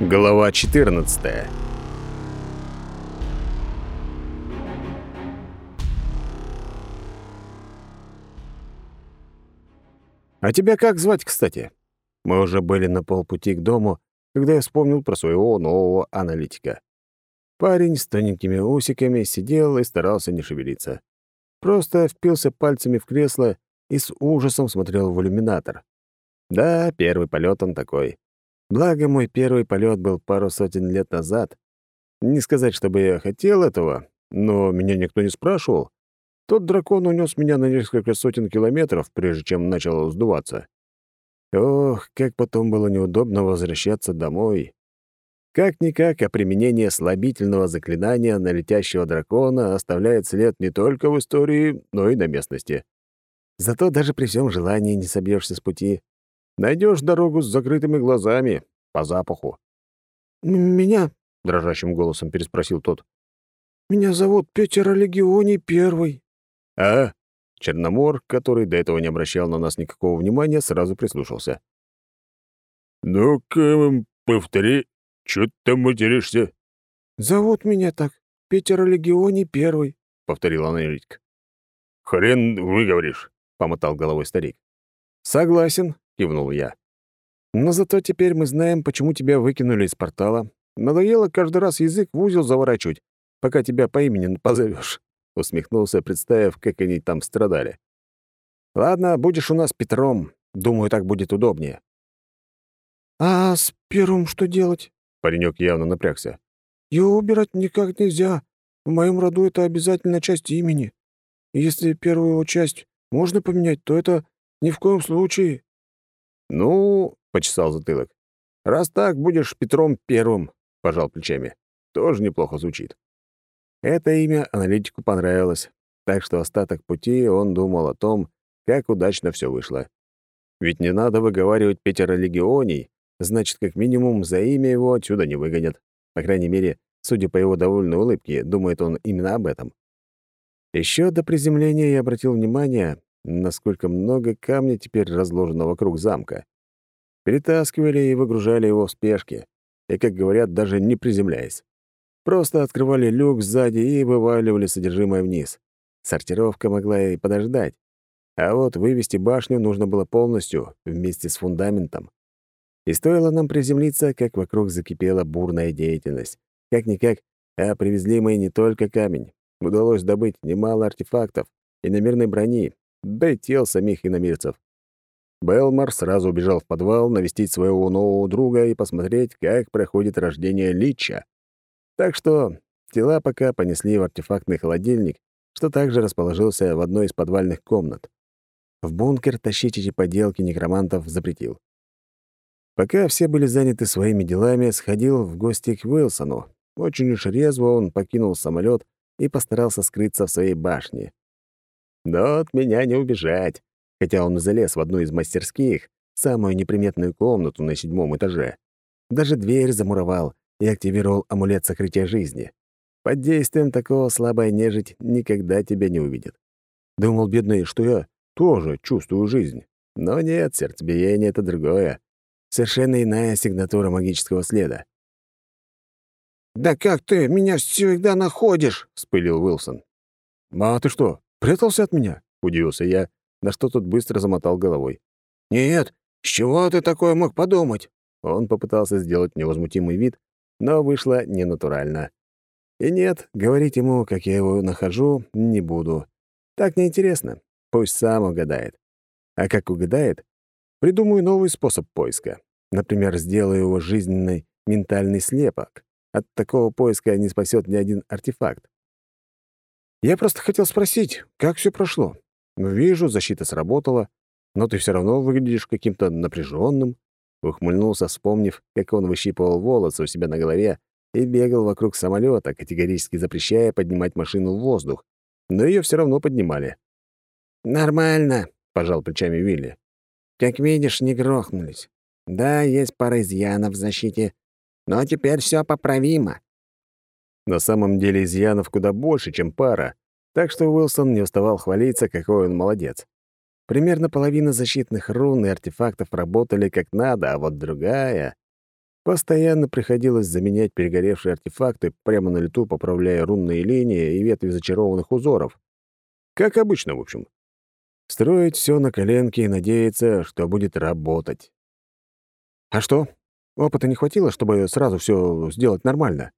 Глава 14. А тебя как звать, кстати? Мы уже были на полпути к дому, когда я вспомнил про своего нового аналитика. Парень с тоненькими усиками сидел и старался не шевелиться. Просто впился пальцами в кресло и с ужасом смотрел в иллюминатор. Да, первый полет он такой. Благо, мой первый полет был пару сотен лет назад. Не сказать, чтобы я хотел этого, но меня никто не спрашивал. Тот дракон унес меня на несколько сотен километров, прежде чем начал сдуваться. Ох, как потом было неудобно возвращаться домой. Как-никак, а применение слабительного заклинания на летящего дракона оставляет след не только в истории, но и на местности. Зато даже при всем желании не собьешься с пути. Найдешь дорогу с закрытыми глазами, по запаху. «Меня?» — дрожащим голосом переспросил тот. «Меня зовут Петер Легионий Первый». «А?» Черномор, который до этого не обращал на нас никакого внимания, сразу прислушался. «Ну-ка, повтори, что ты там материшься?» «Зовут меня так, Петер Легионий Первый», — повторил аналитик. «Хрен выговоришь», — помотал головой старик. «Согласен», кивнул я. Но зато теперь мы знаем, почему тебя выкинули из портала. Надоело каждый раз язык в узел заворачивать, пока тебя по имени позовешь. Усмехнулся, представив, как они там страдали. Ладно, будешь у нас Петром. Думаю, так будет удобнее. А с первым что делать? Паренек явно напрягся. Его убирать никак нельзя. В моем роду это обязательно часть имени. Если первую его часть можно поменять, то это ни в коем случае. «Ну, — почесал затылок, — раз так, будешь Петром Первым, — пожал плечами. Тоже неплохо звучит. Это имя аналитику понравилось, так что остаток пути он думал о том, как удачно все вышло. Ведь не надо выговаривать Петера Легионий, значит, как минимум за имя его отсюда не выгонят. По крайней мере, судя по его довольной улыбке, думает он именно об этом. Еще до приземления я обратил внимание, насколько много камня теперь разложено вокруг замка. Перетаскивали и выгружали его в спешке, и, как говорят, даже не приземляясь. Просто открывали люк сзади и вываливали содержимое вниз. Сортировка могла и подождать. А вот вывести башню нужно было полностью, вместе с фундаментом. И стоило нам приземлиться, как вокруг закипела бурная деятельность. Как-никак, а привезли мы не только камень. Удалось добыть немало артефактов и намерной брони, да и тел самих иномирцев. Белмар сразу убежал в подвал навестить своего нового друга и посмотреть, как проходит рождение Лича. Так что тела пока понесли в артефактный холодильник, что также расположился в одной из подвальных комнат. В бункер тащить эти поделки некромантов запретил. Пока все были заняты своими делами, сходил в гости к Уилсону. Очень уж резво он покинул самолет и постарался скрыться в своей башне. Но от меня не убежать, хотя он залез в одну из мастерских, самую неприметную комнату на седьмом этаже. Даже дверь замуровал и активировал амулет сокрытия жизни. Под действием такого слабая нежить никогда тебя не увидит. Думал, бедный, что я тоже чувствую жизнь. Но нет, сердцебиение — это другое. Совершенно иная сигнатура магического следа. «Да как ты меня всегда находишь?» — вспылил Уилсон. «А ты что, прятался от меня?» — удивился я, на что тот быстро замотал головой. «Нет, с чего ты такое мог подумать?» Он попытался сделать невозмутимый вид, но вышло ненатурально. И нет, говорить ему, как я его нахожу, не буду. Так неинтересно. Пусть сам угадает. А как угадает, придумаю новый способ поиска. Например, сделаю его жизненный ментальный слепок. От такого поиска не спасет ни один артефакт. Я просто хотел спросить, как все прошло. «Вижу, защита сработала, но ты все равно выглядишь каким-то напряженным. Ухмыльнулся, вспомнив, как он выщипывал волосы у себя на голове и бегал вокруг самолета, категорически запрещая поднимать машину в воздух. Но ее все равно поднимали. «Нормально», — пожал плечами Вилли. «Как видишь, не грохнулись. Да, есть пара изъянов в защите, но теперь все поправимо». На самом деле изъянов куда больше, чем пара, так что Уилсон не уставал хвалиться, какой он молодец. Примерно половина защитных рун и артефактов работали как надо, а вот другая... Постоянно приходилось заменять перегоревшие артефакты прямо на лету, поправляя рунные линии и ветви зачарованных узоров. Как обычно, в общем. Строить все на коленке и надеяться, что будет работать. «А что? Опыта не хватило, чтобы сразу все сделать нормально?»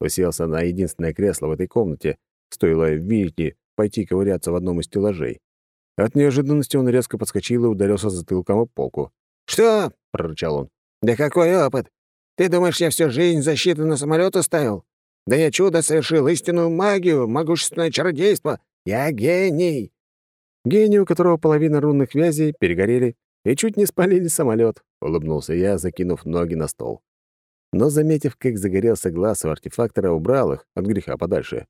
Уселся на единственное кресло в этой комнате, стоило Вильке пойти ковыряться в одном из стеллажей. От неожиданности он резко подскочил и ударился затылком об полку. «Что?» — прорычал он. «Да какой опыт? Ты думаешь, я всю жизнь защиту на самолет оставил? Да я чудо совершил, истинную магию, могущественное чародейство. Я гений!» «Гений, у которого половина рунных вязей перегорели и чуть не спалили самолет, улыбнулся я, закинув ноги на стол. Но, заметив, как загорелся глаз у артефактора, убрал их от греха подальше.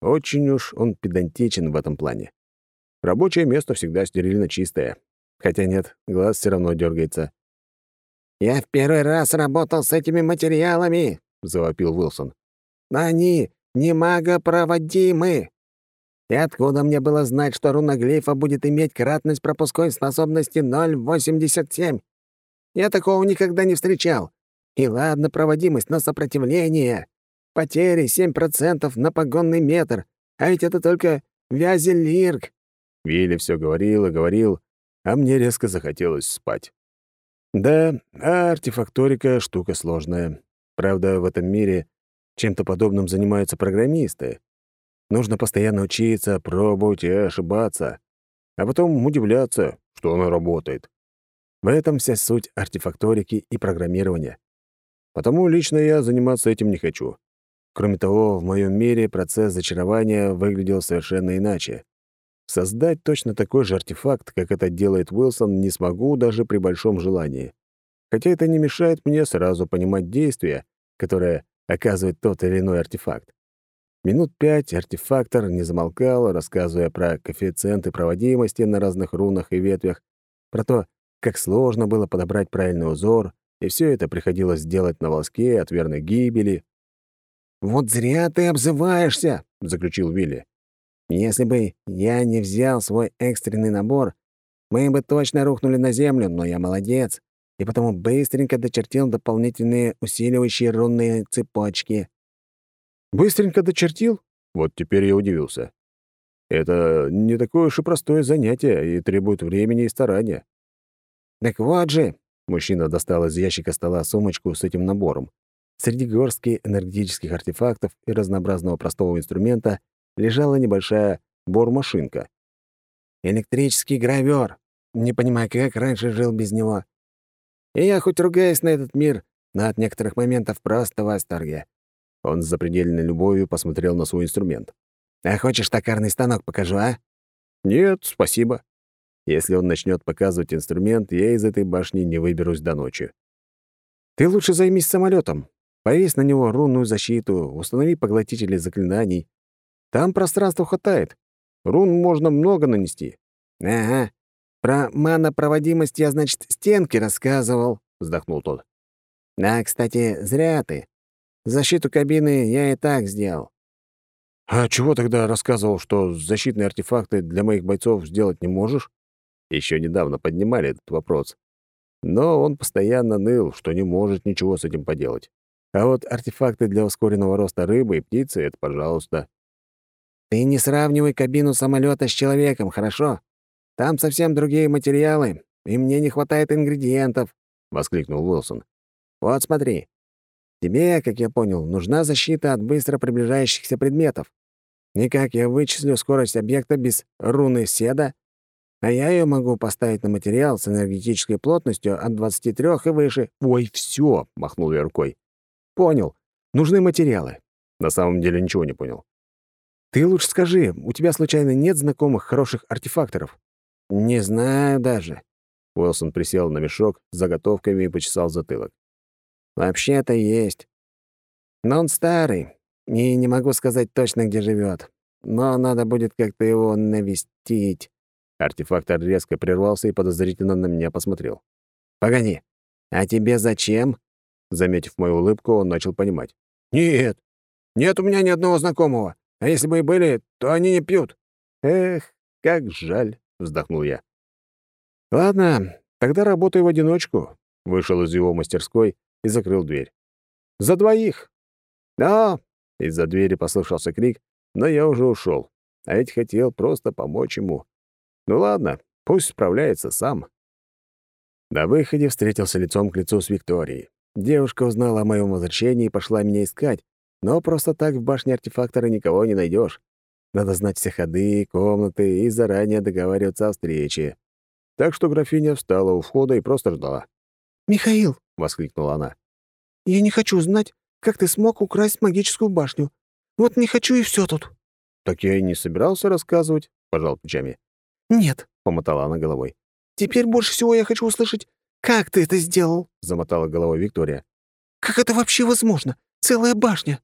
Очень уж он педантичен в этом плане. Рабочее место всегда стерильно чистое. Хотя нет, глаз все равно дергается. «Я в первый раз работал с этими материалами», — завопил Уилсон. «Но они не магопроводимы. И откуда мне было знать, что руна глифа будет иметь кратность пропускной способности 0,87? Я такого никогда не встречал. И ладно проводимость, но сопротивление. Потери 7% на погонный метр. А ведь это только вязелирк. Вилли все говорил и говорил, а мне резко захотелось спать. Да, а артефакторика — штука сложная. Правда, в этом мире чем-то подобным занимаются программисты. Нужно постоянно учиться, пробовать и ошибаться, а потом удивляться, что она работает. В этом вся суть артефакторики и программирования. Потому лично я заниматься этим не хочу. Кроме того, в моем мире процесс зачарования выглядел совершенно иначе. Создать точно такой же артефакт, как это делает Уилсон, не смогу даже при большом желании. Хотя это не мешает мне сразу понимать действия, которое оказывает тот или иной артефакт. Минут пять артефактор не замолкал, рассказывая про коэффициенты проводимости на разных рунах и ветвях, про то, как сложно было подобрать правильный узор, и все это приходилось делать на волоске от верной гибели. «Вот зря ты обзываешься», — заключил Вилли. Если бы я не взял свой экстренный набор, мы бы точно рухнули на землю, но я молодец, и потому быстренько дочертил дополнительные усиливающие рунные цепочки. Быстренько дочертил? Вот теперь я удивился. Это не такое уж и простое занятие и требует времени и старания. Так вот же, мужчина достал из ящика стола сумочку с этим набором. Среди горстки энергетических артефактов и разнообразного простого инструмента лежала небольшая бормашинка. «Электрический гравер. Не понимаю, как раньше жил без него. И я хоть ругаюсь на этот мир, но от некоторых моментов просто в восторге». Он с запредельной любовью посмотрел на свой инструмент. «А хочешь токарный станок покажу, а?» «Нет, спасибо. Если он начнет показывать инструмент, я из этой башни не выберусь до ночи. Ты лучше займись самолетом. Повесь на него рунную защиту, установи поглотители заклинаний. Там пространства хватает. Рун можно много нанести. Ага. Про манопроводимость я, значит, стенки рассказывал, вздохнул тот. Да, кстати, зря ты. Защиту кабины я и так сделал. А чего тогда рассказывал, что защитные артефакты для моих бойцов сделать не можешь? Еще недавно поднимали этот вопрос. Но он постоянно ныл, что не может ничего с этим поделать. А вот артефакты для ускоренного роста рыбы и птицы — это пожалуйста. Ты не сравнивай кабину самолета с человеком, хорошо? Там совсем другие материалы, и мне не хватает ингредиентов», — воскликнул Уилсон. «Вот смотри. Тебе, как я понял, нужна защита от быстро приближающихся предметов. И как я вычислю скорость объекта без руны седа? А я ее могу поставить на материал с энергетической плотностью от 23 и выше. Ой, все, махнул я рукой. Понял. Нужны материалы. На самом деле ничего не понял. Ты лучше скажи, у тебя случайно нет знакомых хороших артефакторов? Не знаю даже. Уилсон присел на мешок с заготовками и почесал затылок. Вообще-то есть. Но он старый, и не могу сказать точно, где живет. Но надо будет как-то его навестить. Артефактор резко прервался и подозрительно на меня посмотрел. «Погоди, а тебе зачем?» Заметив мою улыбку, он начал понимать. «Нет, нет у меня ни одного знакомого. А если бы и были, то они не пьют». «Эх, как жаль», — вздохнул я. «Ладно, тогда работай в одиночку», — вышел из его мастерской и закрыл дверь. «За двоих!» «А!» — из-за двери послышался крик, но я уже ушел, а ведь хотел просто помочь ему. Ну ладно, пусть справляется сам. На выходе встретился лицом к лицу с Викторией. Девушка узнала о моем возвращении и пошла меня искать, но просто так в башне артефактора никого не найдешь. Надо знать все ходы, комнаты и заранее договариваться о встрече. Так что графиня встала у входа и просто ждала. «Михаил!» — воскликнула она. «Я не хочу знать, как ты смог украсть магическую башню. Вот не хочу и все тут». «Так я и не собирался рассказывать», — пожал плечами. «Нет», — помотала она головой. «Теперь больше всего я хочу услышать, как ты это сделал?» — замотала головой Виктория. «Как это вообще возможно? Целая башня!»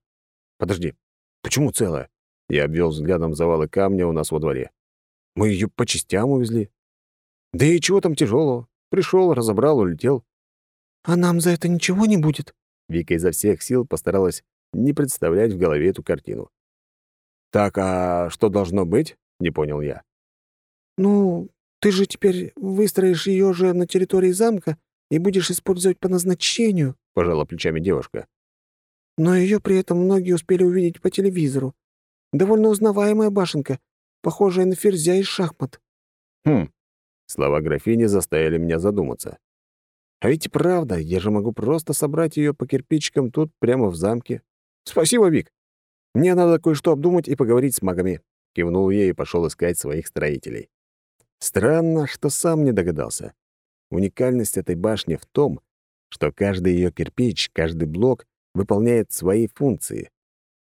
«Подожди, почему целая?» Я обвел взглядом завалы камня у нас во дворе. «Мы ее по частям увезли. Да и чего там тяжелого? Пришел, разобрал, улетел». «А нам за это ничего не будет?» Вика изо всех сил постаралась не представлять в голове эту картину. «Так, а что должно быть?» — не понял я. «Ну, ты же теперь выстроишь ее же на территории замка и будешь использовать по назначению», — пожала плечами девушка. «Но ее при этом многие успели увидеть по телевизору. Довольно узнаваемая башенка, похожая на ферзя из шахмат». «Хм». Слова графини заставили меня задуматься. А ведь и правда, я же могу просто собрать ее по кирпичикам тут, прямо в замке. Спасибо, Вик. Мне надо кое-что обдумать и поговорить с магами. Кивнул ей и пошел искать своих строителей. Странно, что сам не догадался. Уникальность этой башни в том, что каждый ее кирпич, каждый блок выполняет свои функции.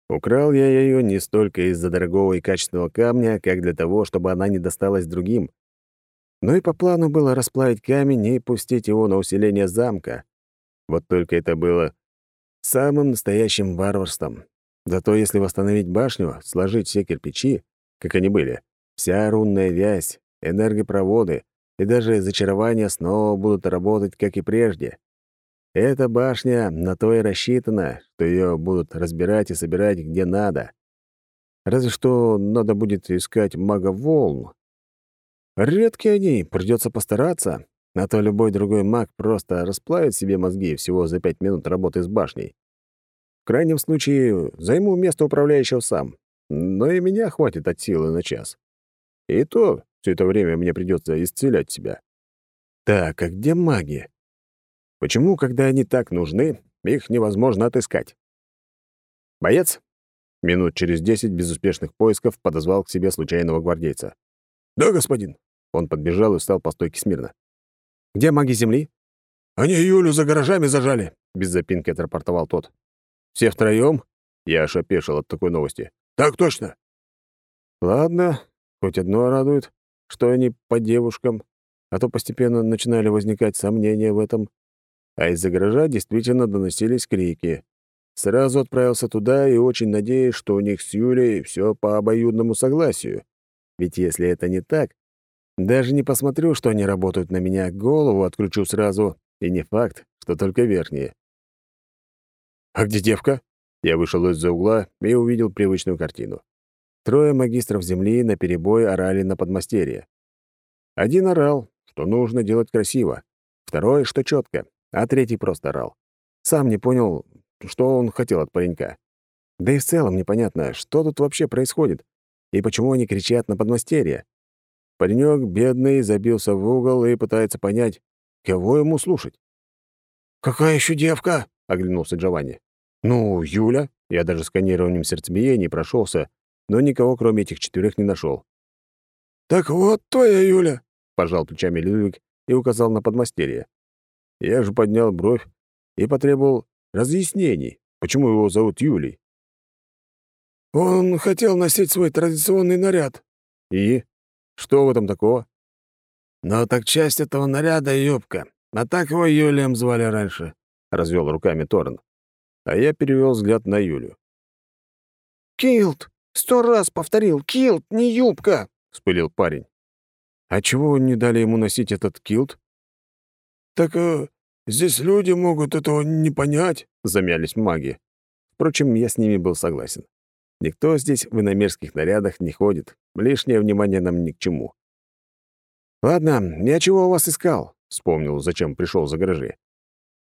Украл я ее не столько из-за дорогого и качественного камня, как для того, чтобы она не досталась другим. Ну и по плану было расплавить камень и пустить его на усиление замка. Вот только это было самым настоящим варварством. Зато если восстановить башню, сложить все кирпичи, как они были, вся рунная вязь, энергопроводы и даже зачарования снова будут работать, как и прежде. Эта башня на то и рассчитана, что ее будут разбирать и собирать где надо. Разве что надо будет искать мага-волн, Редкие они, придется постараться, а то любой другой маг просто расплавит себе мозги всего за пять минут работы с башней. В крайнем случае, займу место управляющего сам, но и меня хватит от силы на час. И то все это время мне придется исцелять себя. Так, а где маги? Почему, когда они так нужны, их невозможно отыскать? Боец? Минут через десять безуспешных поисков подозвал к себе случайного гвардейца. «Да, господин», он подбежал и встал по стойке смирно. «Где маги Земли?» «Они Юлю за гаражами зажали», — без запинки отрапортовал тот. «Все втроем?» Я аж опешил от такой новости. «Так точно». «Ладно, хоть одно радует, что они по девушкам, а то постепенно начинали возникать сомнения в этом. А из-за гаража действительно доносились крики. Сразу отправился туда и очень надеюсь, что у них с Юлей все по обоюдному согласию. Ведь если это не так, даже не посмотрю, что они работают на меня, голову отключу сразу, и не факт, что только верхние. «А где девка?» Я вышел из-за угла и увидел привычную картину. Трое магистров земли наперебой орали на подмастерье. Один орал, что нужно делать красиво, второй, что четко, а третий просто орал. Сам не понял, что он хотел от паренька. Да и в целом непонятно, что тут вообще происходит и почему они кричат на подмастерье. Паренек, бедный, забился в угол и пытается понять, кого ему слушать. «Какая еще девка?» — оглянулся Джованни. «Ну, Юля». Я даже сканированием сердцебиений прошелся, но никого, кроме этих четырех, не нашел. «Так вот твоя Юля», — пожал плечами Людвиг и указал на подмастерье. Я же поднял бровь и потребовал разъяснений, почему его зовут Юлей. «Он хотел носить свой традиционный наряд». «И?» Что в этом такого? «Ну, так часть этого наряда — юбка. А так его Юлием звали раньше», — развел руками Торн. А я перевел взгляд на Юлю. «Килт! Сто раз повторил! Килт, не юбка!» — вспылил парень. «А чего не дали ему носить этот килт?» «Так э, здесь люди могут этого не понять», — замялись маги. Впрочем, я с ними был согласен. Никто здесь в иномерских нарядах не ходит. Лишнее внимание нам ни к чему. «Ладно, я чего у вас искал?» — вспомнил, зачем пришел за гаражи.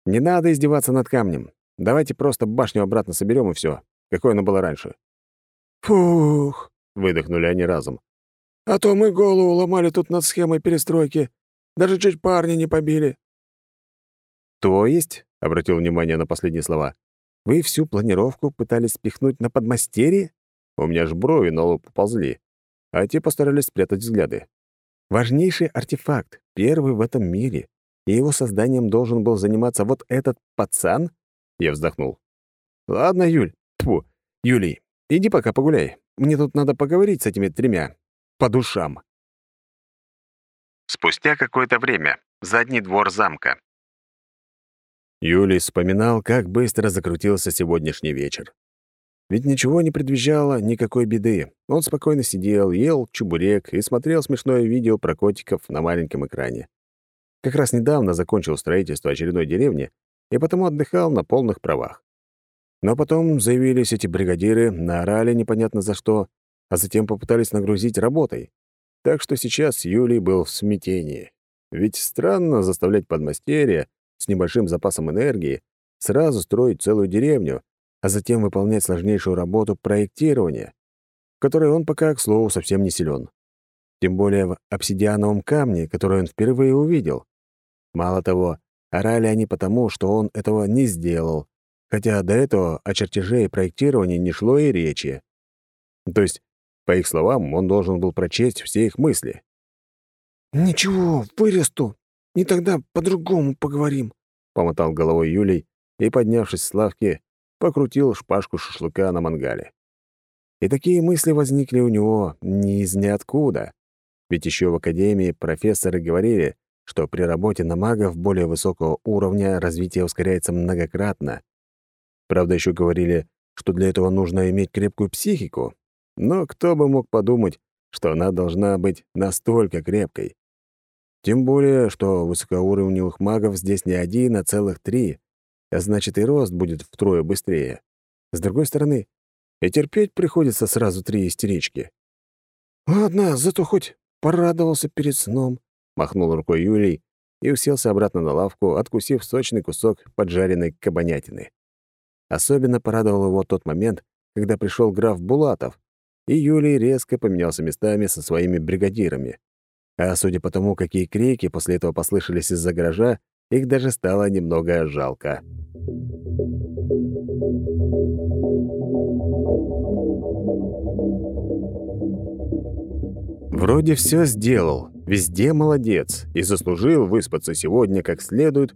Не надо издеваться над камнем. Давайте просто башню обратно соберем и все, какой она была раньше. «Фух!» — Выдохнули они разом. «А то мы голову ломали тут над схемой перестройки. Даже чуть парня не побили». «То есть?» — обратил внимание на последние слова. «Вы всю планировку пытались спихнуть на подмастерье?» У меня ж брови на лоб поползли, а те постарались спрятать взгляды. Важнейший артефакт, первый в этом мире, и его созданием должен был заниматься вот этот пацан? Я вздохнул. Ладно, Юль, тьфу, Юлий, иди пока погуляй. Мне тут надо поговорить с этими тремя. По душам. Спустя какое-то время. Задний двор замка. Юлий вспоминал, как быстро закрутился сегодняшний вечер. Ведь ничего не предвещало никакой беды. Он спокойно сидел, ел чебурек и смотрел смешное видео про котиков на маленьком экране. Как раз недавно закончил строительство очередной деревни и потому отдыхал на полных правах. Но потом заявились эти бригадиры, наорали непонятно за что, а затем попытались нагрузить работой. Так что сейчас Юлий был в смятении. Ведь странно заставлять подмастерья с небольшим запасом энергии сразу строить целую деревню, а затем выполнять сложнейшую работу проектирования, в которой он пока, к слову, совсем не силен. Тем более в обсидиановом камне, который он впервые увидел. Мало того, орали они потому, что он этого не сделал, хотя до этого о чертеже и проектировании не шло и речи. То есть, по их словам, он должен был прочесть все их мысли. «Ничего, вырасту, и тогда по-другому поговорим», — помотал головой Юлей и, поднявшись с лавки, покрутил шпажку шашлыка на мангале. И такие мысли возникли у него не из ниоткуда. Ведь еще в академии профессоры говорили, что при работе на магов более высокого уровня развитие ускоряется многократно. Правда, еще говорили, что для этого нужно иметь крепкую психику. Но кто бы мог подумать, что она должна быть настолько крепкой. Тем более, что высокоуровневых магов здесь не один, а целых три, а значит, и рост будет втрое быстрее. С другой стороны, и терпеть приходится сразу три истерички. «Ладно, зато хоть порадовался перед сном», — махнул рукой Юлий и уселся обратно на лавку, откусив сочный кусок поджаренной кабанятины. Особенно порадовал его тот момент, когда пришел граф Булатов, и Юлий резко поменялся местами со своими бригадирами. А судя по тому, какие крики после этого послышались из-за гаража, их даже стало немного жалко. Вроде все сделал, везде молодец и заслужил выспаться сегодня как следует.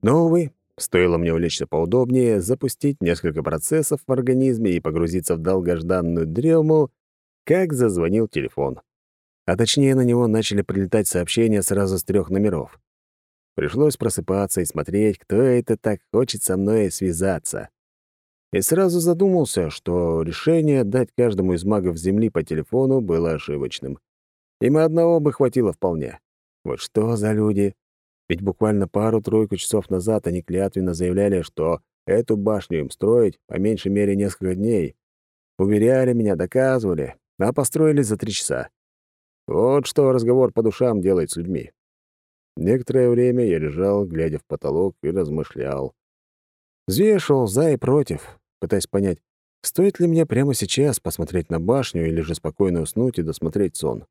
Но, увы, стоило мне улечься поудобнее, запустить несколько процессов в организме и погрузиться в долгожданную дрему, как зазвонил телефон. А точнее, на него начали прилетать сообщения сразу с трех номеров. Пришлось просыпаться и смотреть, кто это так хочет со мной связаться. И сразу задумался, что решение дать каждому из магов Земли по телефону было ошибочным. Им одного бы хватило вполне. Вот что за люди? Ведь буквально пару-тройку часов назад они клятвенно заявляли, что эту башню им строить по меньшей мере несколько дней. Уверяли меня, доказывали, а построили за три часа. Вот что разговор по душам делает с людьми. Некоторое время я лежал, глядя в потолок, и размышлял. Взвешивал за и против, пытаясь понять, стоит ли мне прямо сейчас посмотреть на башню или же спокойно уснуть и досмотреть сон.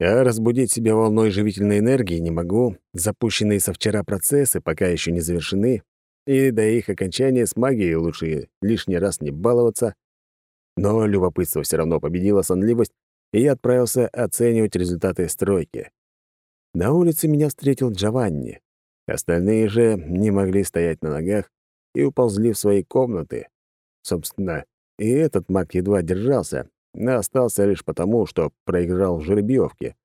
Я разбудить себя волной живительной энергии не могу, запущенные со вчера процессы пока еще не завершены, и до их окончания с магией лучше лишний раз не баловаться. Но любопытство все равно победило сонливость, и я отправился оценивать результаты стройки. На улице меня встретил Джованни. Остальные же не могли стоять на ногах и уползли в свои комнаты. Собственно, и этот маг едва держался, остался лишь потому, что проиграл в жеребьевке.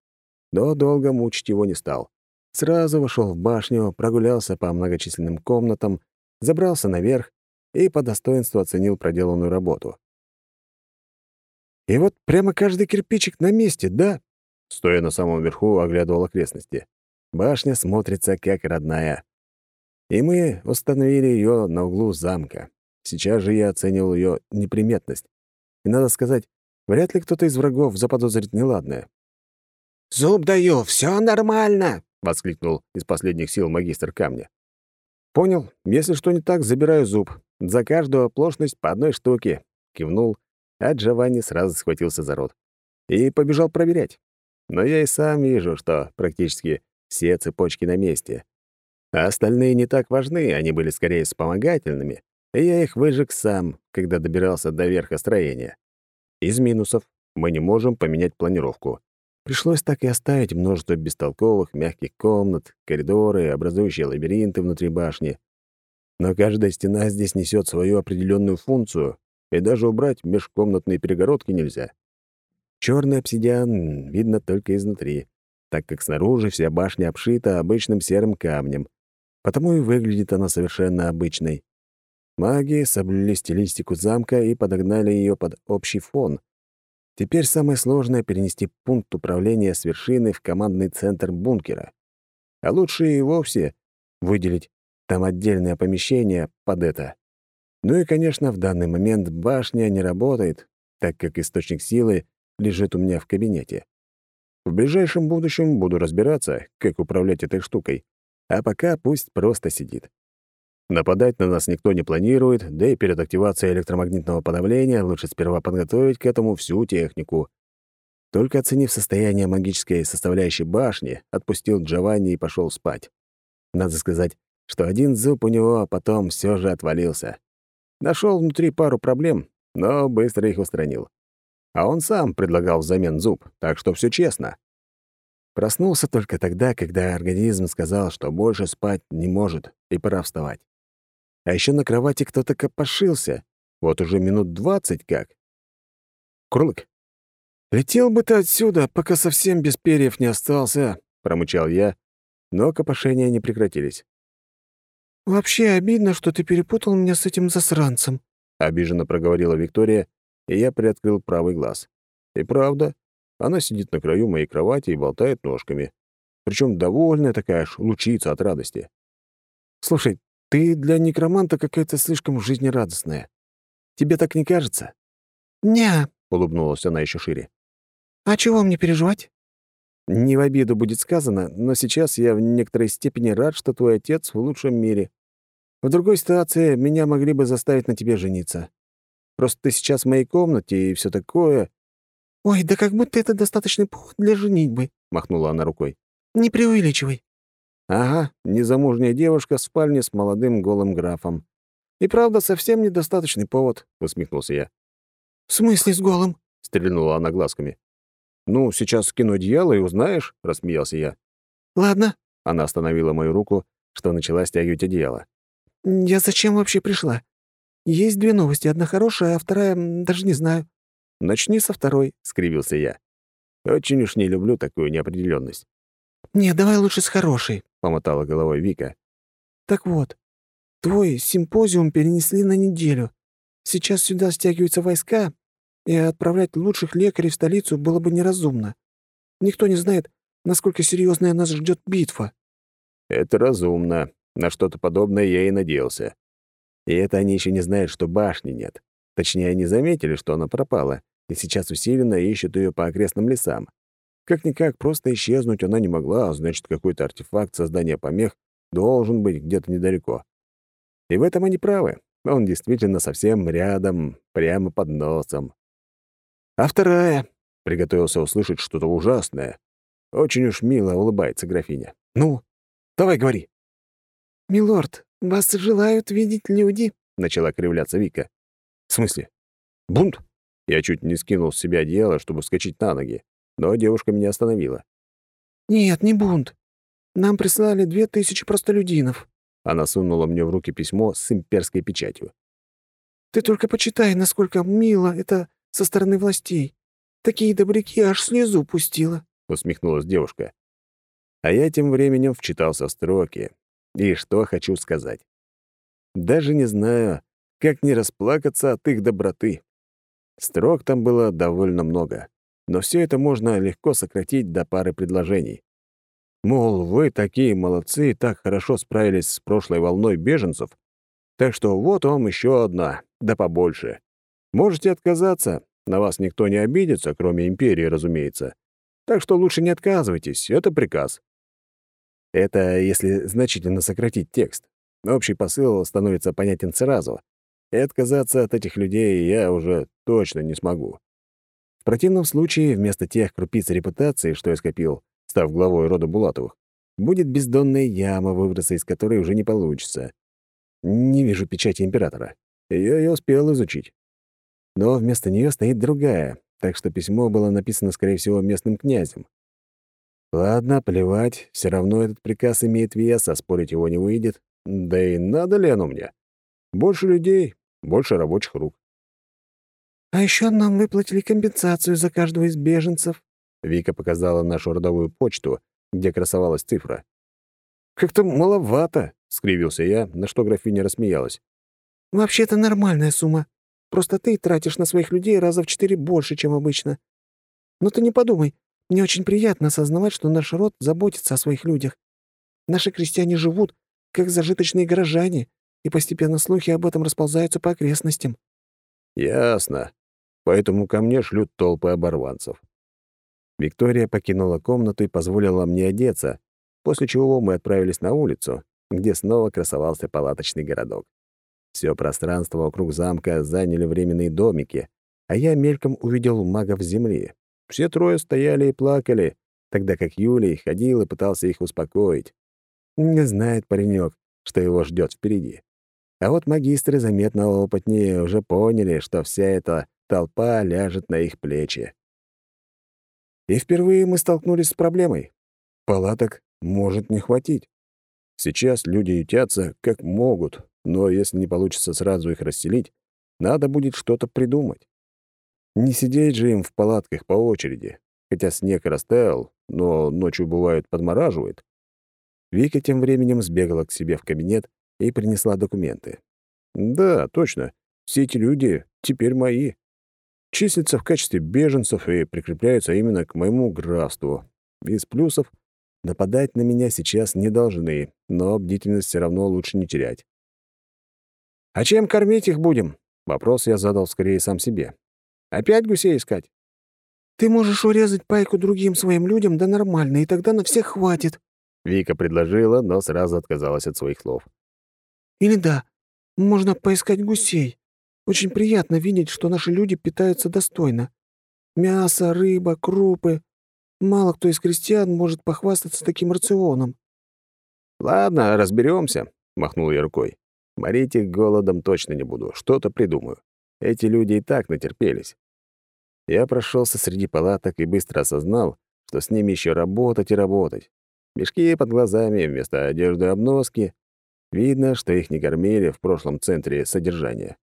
Но долго мучить его не стал. Сразу вошел в башню, прогулялся по многочисленным комнатам, забрался наверх и по достоинству оценил проделанную работу. И вот прямо каждый кирпичик на месте, да? Стоя на самом верху, оглядывал окрестности. Башня смотрится как родная. И мы установили ее на углу замка. Сейчас же я оценил ее неприметность. И надо сказать, вряд ли кто-то из врагов заподозрит неладное. «Зуб даю, все нормально!» — воскликнул из последних сил магистр камня. «Понял. Если что не так, забираю зуб. За каждую оплошность по одной штуке», — кивнул, а Джованни сразу схватился за рот. И побежал проверять. Но я и сам вижу, что практически все цепочки на месте. А остальные не так важны, они были скорее вспомогательными, и я их выжег сам, когда добирался до верха строения. Из минусов мы не можем поменять планировку. Пришлось так и оставить множество бестолковых мягких комнат, коридоры, образующие лабиринты внутри башни. Но каждая стена здесь несет свою определенную функцию, и даже убрать межкомнатные перегородки нельзя. Черный обсидиан видно только изнутри, так как снаружи вся башня обшита обычным серым камнем, потому и выглядит она совершенно обычной. Маги соблюли стилистику замка и подогнали ее под общий фон. Теперь самое сложное — перенести пункт управления с вершины в командный центр бункера. А лучше и вовсе выделить там отдельное помещение под это. Ну и, конечно, в данный момент башня не работает, так как источник силы лежит у меня в кабинете. В ближайшем будущем буду разбираться, как управлять этой штукой, а пока пусть просто сидит. Нападать на нас никто не планирует, да и перед активацией электромагнитного подавления лучше сперва подготовить к этому всю технику. Только оценив состояние магической составляющей башни, отпустил Джованни и пошел спать. Надо сказать, что один зуб у него потом все же отвалился. Нашел внутри пару проблем, но быстро их устранил. А он сам предлагал взамен зуб, так что все честно. Проснулся только тогда, когда организм сказал, что больше спать не может, и пора вставать. А еще на кровати кто-то копошился. Вот уже минут двадцать как. «Курлык, летел бы ты отсюда, пока совсем без перьев не остался», — промычал я, но копошения не прекратились. «Вообще обидно, что ты перепутал меня с этим засранцем», — обиженно проговорила Виктория, и я приоткрыл правый глаз. И правда, она сидит на краю моей кровати и болтает ножками. Причем довольная такая аж, лучится от радости. «Слушай, ты для некроманта какая-то слишком жизнерадостная. Тебе так не кажется?» «Не», — улыбнулась она еще шире. «А чего мне переживать?» «Не в обиду будет сказано, но сейчас я в некоторой степени рад, что твой отец в лучшем мире. В другой ситуации меня могли бы заставить на тебе жениться. Просто ты сейчас в моей комнате и все такое». «Ой, да как будто это достаточный повод для женитьбы», — махнула она рукой. «Не преувеличивай». «Ага, незамужняя девушка в спальне с молодым голым графом. И правда, совсем недостаточный повод», — усмехнулся я. «В смысле с голым?» — стрельнула она глазками. «Ну, сейчас скину одеяло и узнаешь», — рассмеялся я. «Ладно». Она остановила мою руку, что начала стягивать одеяло. «Я зачем вообще пришла? Есть две новости. Одна хорошая, а вторая даже не знаю. Начни со второй, скривился я. Очень уж не люблю такую неопределенность. «Не, давай лучше с хорошей», — помотала головой Вика. «Так вот, твой симпозиум перенесли на неделю. Сейчас сюда стягиваются войска, и отправлять лучших лекарей в столицу было бы неразумно. Никто не знает, насколько серьезная нас ждет битва». «Это разумно. На что-то подобное я и надеялся. И это они еще не знают, что башни нет. Точнее, они заметили, что она пропала, и сейчас усиленно ищут ее по окрестным лесам. Как-никак, просто исчезнуть она не могла, а значит, какой-то артефакт создания помех должен быть где-то недалеко. И в этом они правы. Он действительно совсем рядом, прямо под носом. А вторая — приготовился услышать что-то ужасное. Очень уж мило улыбается графиня. «Ну, давай говори». «Милорд, «Вас желают видеть люди», — начала кривляться Вика. «В смысле? Бунт?» Я чуть не скинул с себя одеяло, чтобы вскочить на ноги, но девушка меня остановила. «Нет, не бунт. Нам прислали две тысячи простолюдинов». Она сунула мне в руки письмо с имперской печатью. «Ты только почитай, насколько мило это со стороны властей. Такие добряки аж слезу пустила», — усмехнулась девушка. А я тем временем вчитался в строки, и что хочу сказать. Даже не знаю, как не расплакаться от их доброты. Строк там было довольно много, но все это можно легко сократить до пары предложений. Мол, вы такие молодцы так хорошо справились с прошлой волной беженцев, так что вот вам еще одна, да побольше. Можете отказаться, на вас никто не обидится, кроме империи, разумеется. Так что лучше не отказывайтесь, это приказ. Это если значительно сократить текст. Общий посыл становится понятен сразу, и отказаться от этих людей я уже точно не смогу. Противном случае, вместо тех крупиц репутации, что я скопил, став главой рода Булатовых, будет бездонная яма, выброса из которой уже не получится. Не вижу печати императора. Ее я успел изучить. Но вместо нее стоит другая, так что письмо было написано, скорее всего, местным князем. Ладно, плевать, все равно этот приказ имеет вес, а спорить его не выйдет. Да и надо ли оно мне? Больше людей, больше рабочих рук. «А еще нам выплатили компенсацию за каждого из беженцев», Вика показала нашу родовую почту, где красовалась цифра. «Как-то маловато», — скривился я, на что графиня рассмеялась. «Вообще-то нормальная сумма. Просто ты тратишь на своих людей раза в четыре больше, чем обычно. Но ты не подумай, мне очень приятно осознавать, что наш род заботится о своих людях. Наши крестьяне живут, как зажиточные горожане, и постепенно слухи об этом расползаются по окрестностям». «Ясно. Поэтому ко мне шлют толпы оборванцев». Виктория покинула комнату и позволила мне одеться, после чего мы отправились на улицу, где снова красовался палаточный городок. Все пространство вокруг замка заняли временные домики, а я мельком увидел магов земли. Все трое стояли и плакали, тогда как Юлий ходил и пытался их успокоить. Не знает паренек, что его ждет впереди. А вот магистры заметно опытнее уже поняли, что вся эта толпа ляжет на их плечи. И впервые мы столкнулись с проблемой. Палаток может не хватить. Сейчас люди ютятся как могут, но если не получится сразу их расселить, надо будет что-то придумать. Не сидеть же им в палатках по очереди, хотя снег растаял, но ночью бывает подмораживает. Вика тем временем сбегала к себе в кабинет и принесла документы. Да, точно, все эти люди теперь мои. Числятся в качестве беженцев и прикрепляются именно к моему графству. Из плюсов нападать на меня сейчас не должны, но бдительность все равно лучше не терять. «А чем кормить их будем?» Вопрос я задал скорее сам себе. «Опять гусей искать?» «Ты можешь урезать пайку другим своим людям, да нормально, и тогда на всех хватит», Вика предложила, но сразу отказалась от своих слов. «Или да, можно поискать гусей. Очень приятно видеть, что наши люди питаются достойно. Мясо, рыба, крупы. Мало кто из крестьян может похвастаться таким рационом». «Ладно, разберемся, махнул я рукой. Морить их голодом точно не буду, что-то придумаю. Эти люди и так натерпелись. Я прошелся среди палаток и быстро осознал, что с ними еще работать и работать. Мешки под глазами вместо одежды обноски. Видно, что их не кормили в прошлом центре содержания.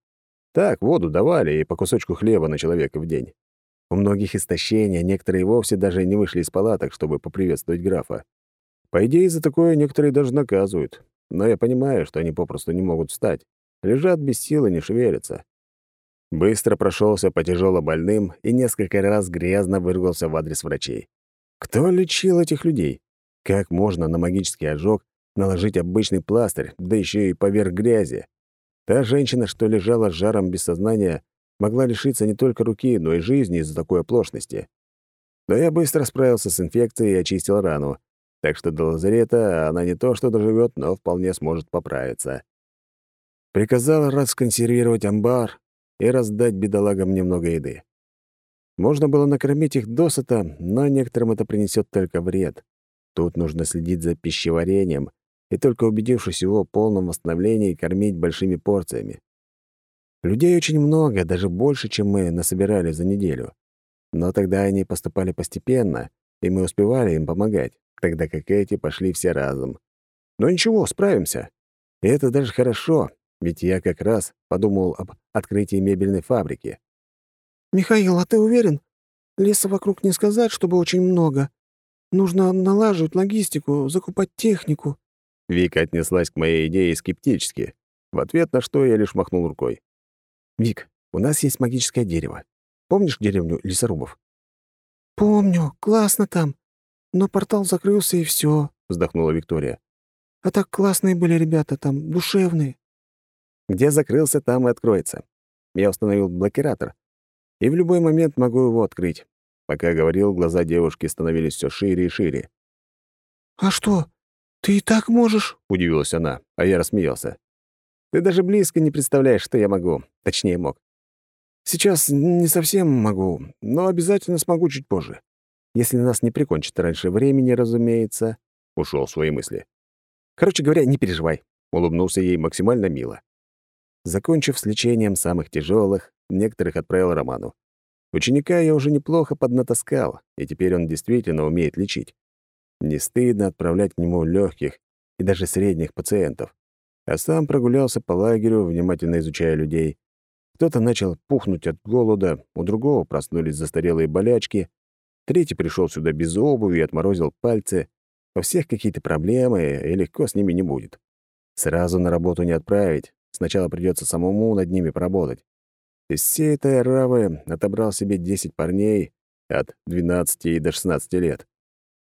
Так, воду давали и по кусочку хлеба на человека в день. У многих истощение, некоторые вовсе даже не вышли из палаток, чтобы поприветствовать графа. По идее, за такое некоторые даже наказывают. Но я понимаю, что они попросту не могут встать. Лежат без силы, не шевелятся. Быстро прошелся по тяжело больным и несколько раз грязно выругался в адрес врачей. Кто лечил этих людей? Как можно на магический ожог наложить обычный пластырь, да еще и поверх грязи? Та женщина, что лежала с жаром без сознания, могла лишиться не только руки, но и жизни из-за такой оплошности. Но я быстро справился с инфекцией и очистил рану, так что до лазарета она не то что доживет, но вполне сможет поправиться. Приказал расконсервировать амбар и раздать бедолагам немного еды. Можно было накормить их досыта, но некоторым это принесет только вред. Тут нужно следить за пищеварением и только убедившись в его полном восстановлении, кормить большими порциями. Людей очень много, даже больше, чем мы насобирали за неделю. Но тогда они поступали постепенно, и мы успевали им помогать тогда как эти пошли все разом. Но ничего, справимся. И это даже хорошо, ведь я как раз подумал об открытии мебельной фабрики. «Михаил, а ты уверен? Леса вокруг не сказать, чтобы очень много. Нужно налаживать логистику, закупать технику». Вика отнеслась к моей идее скептически, в ответ на что я лишь махнул рукой. «Вик, у нас есть магическое дерево. Помнишь деревню лесорубов?» «Помню. Классно там. Но портал закрылся, и все, вздохнула Виктория. «А так классные были ребята там, душевные». «Где закрылся, там и откроется. Я установил блокиратор, и в любой момент могу его открыть». Пока говорил, глаза девушки становились все шире и шире. «А что, ты и так можешь?» — удивилась она. а я рассмеялся. «Ты даже близко не представляешь, что я могу. Точнее, мог. Сейчас не совсем могу, но обязательно смогу чуть позже. Если нас не прикончат раньше времени, разумеется». Ушел в свои мысли. «Короче говоря, не переживай», — улыбнулся ей максимально мило. Закончив с лечением самых тяжелых, некоторых отправил Роману. Ученика я уже неплохо поднатаскал, и теперь он действительно умеет лечить. Не стыдно отправлять к нему легких и даже средних пациентов. А сам прогулялся по лагерю, внимательно изучая людей. Кто-то начал пухнуть от голода, у другого проснулись застарелые болячки, третий пришел сюда без обуви и отморозил пальцы. У всех какие-то проблемы, и легко с ними не будет. Сразу на работу не отправить, Сначала придется самому над ними поработать. Из всей этой аравы отобрал себе 10 парней от 12 до 16 лет.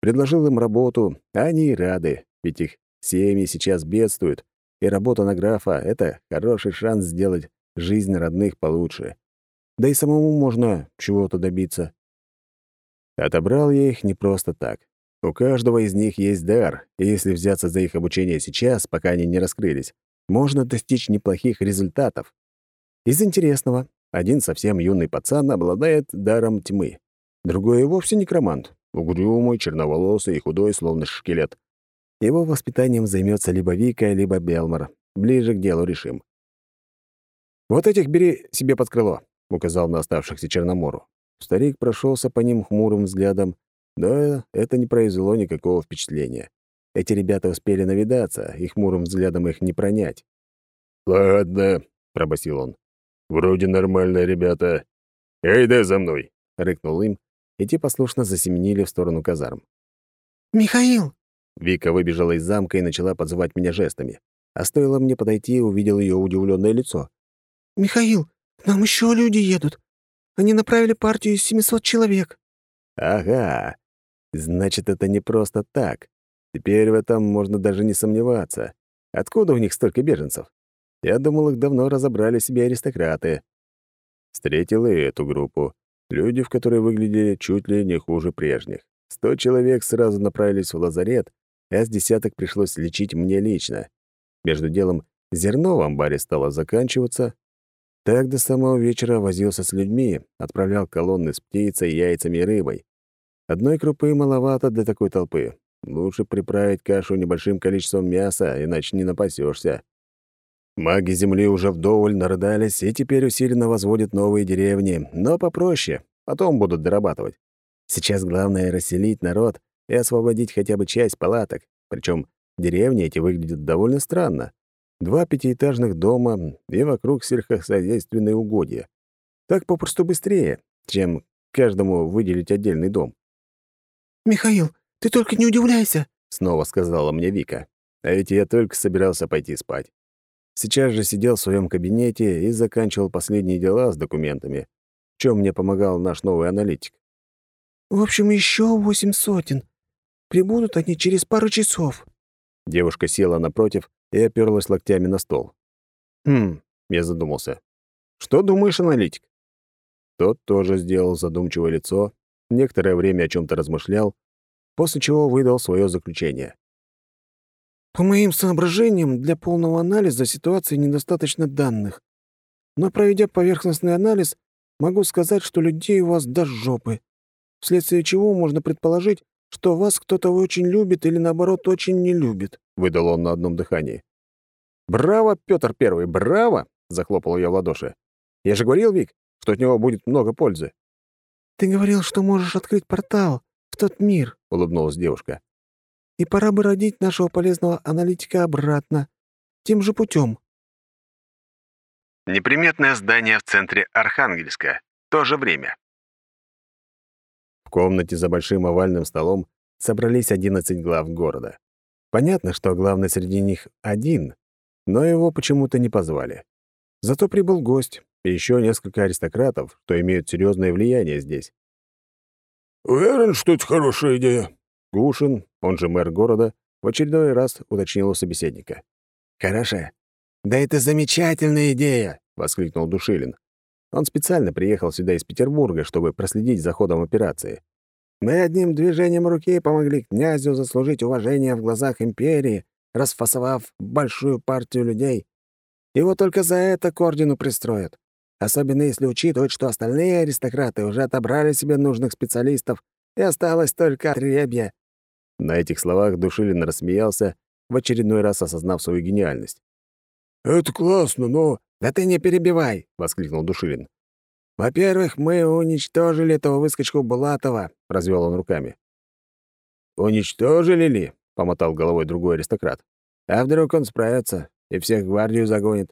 Предложил им работу, а они и рады, ведь их семьи сейчас бедствуют, и работа на графа — это хороший шанс сделать жизнь родных получше. Да и самому можно чего-то добиться. Отобрал я их не просто так. У каждого из них есть дар, и если взяться за их обучение сейчас, пока они не раскрылись, можно достичь неплохих результатов. Из интересного, один совсем юный пацан обладает даром тьмы. Другой вовсе некромант, угрюмый, черноволосый и худой, словно шкелет. Его воспитанием займется либо Вика, либо Белмор. Ближе к делу решим. «Вот этих бери себе под крыло», — указал на оставшихся Черномору. Старик прошелся по ним хмурым взглядом, да это не произвело никакого впечатления. Эти ребята успели навидаться, и хмурым взглядом их не пронять. «Ладно», — пробасил он. «Вроде нормальные ребята. Эй, да за мной!» — рыкнул им, и те послушно засеменили в сторону казарм. «Михаил!» Вика выбежала из замка и начала подзывать меня жестами. А стоило мне подойти, увидел ее удивленное лицо. «Михаил, к нам еще люди едут. Они направили партию из 700 человек». «Ага. Значит, это не просто так. Теперь в этом можно даже не сомневаться. Откуда у них столько беженцев? Я думал, их давно разобрали себе аристократы. Встретил и эту группу. Люди, в которой выглядели чуть ли не хуже прежних. Сто человек сразу направились в лазарет, а с десяток пришлось лечить мне лично. Между делом зерно в амбаре стало заканчиваться. Так до самого вечера возился с людьми, отправлял колонны с птицей, яйцами и рыбой. Одной крупы маловато для такой толпы, Лучше приправить кашу небольшим количеством мяса, иначе не напасешься. Маги Земли уже вдоволь нарыдались и теперь усиленно возводят новые деревни, но попроще, потом будут дорабатывать. Сейчас главное — расселить народ и освободить хотя бы часть палаток, причем деревни эти выглядят довольно странно. Два пятиэтажных дома и вокруг сельскохозяйственные угодья. Так попросту быстрее, чем каждому выделить отдельный дом. «Михаил, «Ты только не удивляйся», — снова сказала мне Вика. А ведь я только собирался пойти спать. Сейчас же сидел в своем кабинете и заканчивал последние дела с документами, в чем мне помогал наш новый аналитик. «В общем, еще восемь сотен. Прибудут они через пару часов». Девушка села напротив и оперлась локтями на стол. «Хм», — я задумался. «Что думаешь, аналитик?» Тот тоже сделал задумчивое лицо, некоторое время о чем то размышлял, после чего выдал свое заключение. «По моим соображениям, для полного анализа ситуации недостаточно данных. Но проведя поверхностный анализ, могу сказать, что людей у вас до жопы, вследствие чего можно предположить, что вас кто-то очень любит или, наоборот, очень не любит», — выдал он на одном дыхании. «Браво, Петр Первый, браво!» — захлопал я в ладоши. «Я же говорил, Вик, что от него будет много пользы». «Ты говорил, что можешь открыть портал, в тот мир», — улыбнулась девушка. «И пора бы родить нашего полезного аналитика обратно, тем же путем. Неприметное здание в центре Архангельска. То же время. В комнате за большим овальным столом собрались 11 глав города. Понятно, что главный среди них один, но его почему-то не позвали. Зато прибыл гость и еще несколько аристократов, что имеют серьезное влияние здесь. «Уверен, что это хорошая идея?» Гушин, он же мэр города, в очередной раз уточнил у собеседника. «Хорошая. Да это замечательная идея!» — воскликнул Душилин. Он специально приехал сюда из Петербурга, чтобы проследить за ходом операции. Мы одним движением руки помогли князю заслужить уважение в глазах империи, расфасовав большую партию людей. Его только за это к ордену пристроят. Особенно если учитывать, что остальные аристократы уже отобрали себе нужных специалистов, и осталось только отребье». На этих словах Душилин рассмеялся, в очередной раз осознав свою гениальность. «Это классно, но...» «Да ты не перебивай!» — воскликнул Душилин. «Во-первых, мы уничтожили этого выскочку Булатова», — развел он руками. «Уничтожили ли?» — помотал головой другой аристократ. «А вдруг он справится и всех гвардию загонит?»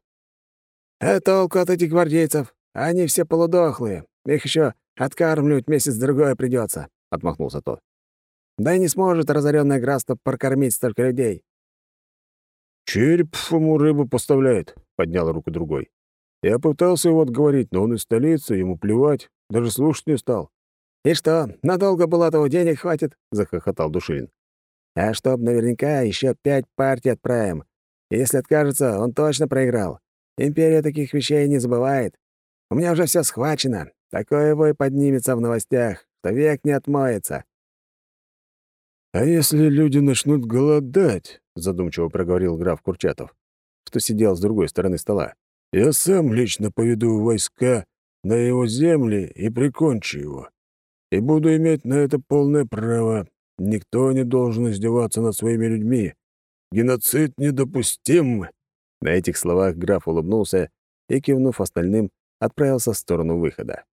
«А толку от этих гвардейцев? Они все полудохлые. Их еще откармливать месяц-другой придется, отмахнулся тот. «Да и не сможет разоренное графство прокормить столько людей». «Череп ему рыбу поставляет», — поднял руку другой. Я пытался его отговорить, но он из столицы, ему плевать, даже слушать не стал. «И что, надолго было того денег хватит?» — захохотал Душилин. «А чтоб наверняка еще пять партий отправим. Если откажется, он точно проиграл. Империя таких вещей не забывает. У меня уже все схвачено. Такое вой поднимется в новостях, что век не отмоется». «А если люди начнут голодать?» — задумчиво проговорил граф Курчатов, что сидел с другой стороны стола. «Я сам лично поведу войска на его земли и прикончу его. И буду иметь на это полное право. Никто не должен издеваться над своими людьми. Геноцид недопустим!» На этих словах граф улыбнулся и, кивнув остальным, отправился в сторону выхода.